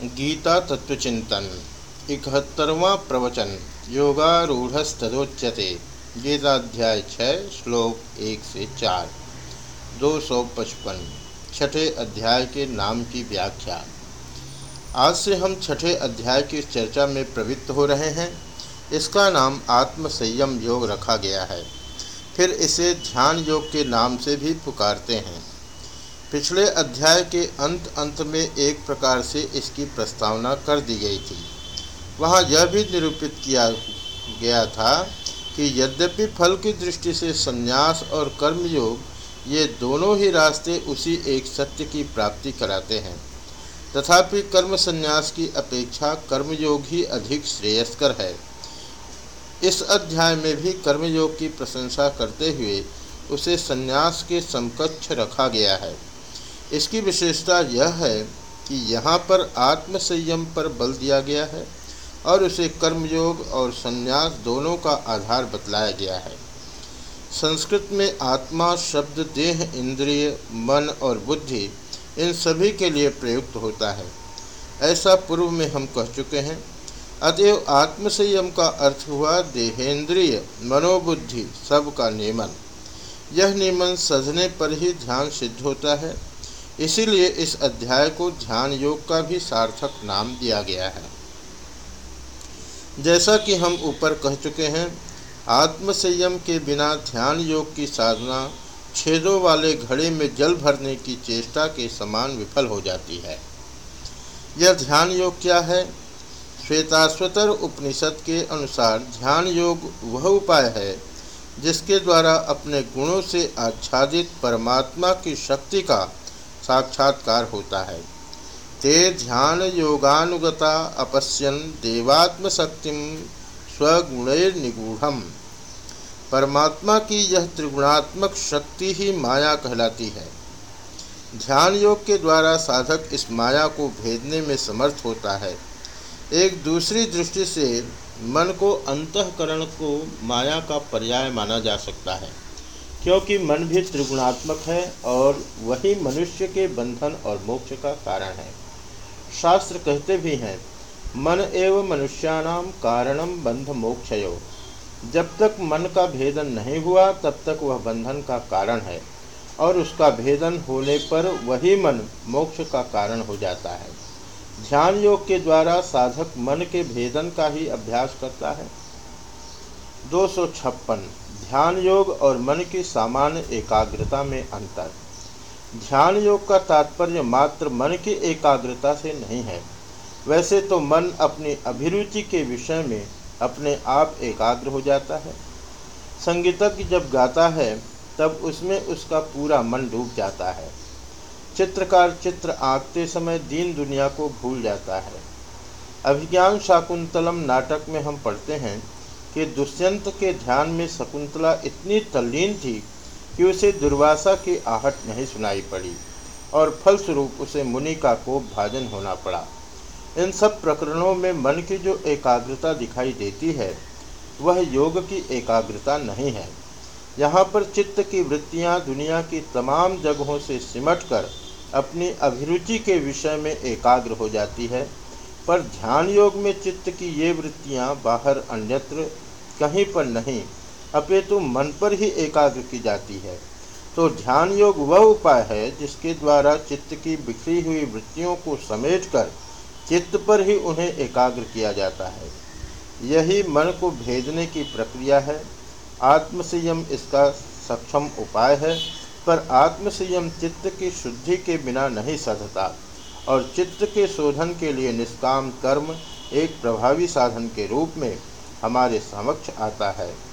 गीता तत्वचिंतन, इकहत्तरवा प्रवचन योगारूढ़स्तोच्यते गीताध्याय छः, श्लोक एक से चार, दो सौ पचपन, छठे अध्याय के नाम की व्याख्या। आज से हम छठे अध्याय की चर्चा में प्रवृत्त हो रहे हैं। इसका नाम आत्म संयम योग रखा गया है। फिर इसे ध्यान योग के नाम से भी पुकारते हैं। पिछले अध्याय के अंत अंत में एक प्रकार से इसकी प्रस्तावना कर दी गई थी। वहाँ यह भी निरूपित किया गया था कि यद्यपि फल की दृष्टि से संन्यास और कर्मयोग, ये दोनों ही रास्ते उसी एक सत्य की प्राप्ति कराते हैं। तथापि कर्म संन्यास की अपेक्षा कर्मयोग ही अधिक श्रेयस्कर है। इस अध्याय में भी कर्मयोग की प्रशंसा करते हुए उसे संन्यास के समकक्ष रखा गया है। इसकी विशेषता यह है कि यहाँ पर आत्म संयम पर बल दिया गया है और उसे कर्मयोग और संन्यास दोनों का आधार बतलाया गया है। संस्कृत में आत्मा, शब्द, देह, इंद्रिय, मन और बुद्धि इन सभी के लिए प्रयुक्त होता है। ऐसा पूर्व में हम कह चुके हैं। अतएव आत्मसंयम का अर्थ हुआ देहेंद्रिय, मनोबुद्धि, सब का नियमन। यह नियमन सजने पर ही ध्यान सिद्ध होता है। इसीलिए इस अध्याय को ध्यान योग का भी सार्थक नाम दिया गया है। जैसा कि हम ऊपर कह चुके हैं आत्मसंयम के बिना ध्यान योग की साधना छेदों वाले घड़े में जल भरने की चेष्टा के समान विफल हो जाती है। यह ध्यान योग क्या है? श्वेताश्वतर उपनिषद के अनुसार ध्यान योग वह उपाय है जिसके द्वारा अपने गुणों से आच्छादित परमात्मा की शक्ति का साक्षात्कार होता है। ते ध्यान योगानुगता अपश्यन देवात्मशक्ति स्वगुणैर्निगूढ़ परमात्मा की यह त्रिगुणात्मक शक्ति ही माया कहलाती है। ध्यान योग के द्वारा साधक इस माया को भेदने में समर्थ होता है। एक दूसरी दृष्टि से मन को अंतकरण को माया का पर्याय माना जा सकता है। क्योंकि मन भी त्रिगुणात्मक है और वही मनुष्य के बंधन और मोक्ष का कारण है। शास्त्र कहते भी हैं, मन एवं मनुष्याणाम कारणम बंध मोक्षयो। जब तक मन का भेदन नहीं हुआ, तब तक वह बंधन का कारण है और उसका भेदन होने पर वही मन मोक्ष का कारण हो जाता है। ध्यान योग के द्वारा साधक मन के भेदन का ही अभ्यास करता है। दो सौ छप्पन ध्यान योग और मन की सामान्य एकाग्रता में अंतर। ध्यान योग का तात्पर्य मात्र मन की एकाग्रता से नहीं है। वैसे तो मन अपनी अभिरुचि के विषय में अपने आप एकाग्र हो जाता है। संगीतज्ञ जब गाता है, तब उसमें उसका पूरा मन डूब जाता है। चित्रकार चित्र आंकते समय दीन दुनिया को भूल जाता है। अभिज्ञान शाकुंतलम नाटक में हम पढ़ते हैं कि दुष्यंत के ध्यान में शकुंतला इतनी तल्लीन थी कि उसे दुर्वासा की आहट नहीं सुनाई पड़ी और फलस्वरूप उसे मुनि का कोप भाजन होना पड़ा। इन सब प्रकरणों में मन की जो एकाग्रता दिखाई देती है, वह योग की एकाग्रता नहीं है। यहाँ पर चित्त की वृत्तियाँ दुनिया की तमाम जगहों से सिमटकर अपनी अभिरुचि के विषय में एकाग्र हो जाती है। पर ध्यान योग में चित्त की ये वृत्तियाँ बाहर अन्यत्र कहीं पर नहीं, अपितु मन पर ही एकाग्र की जाती है। तो ध्यान योग वह उपाय है जिसके द्वारा चित्त की बिखरी हुई वृत्तियों को समेटकर चित्त पर ही उन्हें एकाग्र किया जाता है। यही मन को भेजने की प्रक्रिया है। आत्मसंयम इसका सक्षम उपाय है, पर आत्मसंयम चित्त की शुद्धि के बिना नहीं सधता। और चित्त के शोधन के लिए निष्काम कर्म एक प्रभावी साधन के रूप में हमारे समक्ष आता है।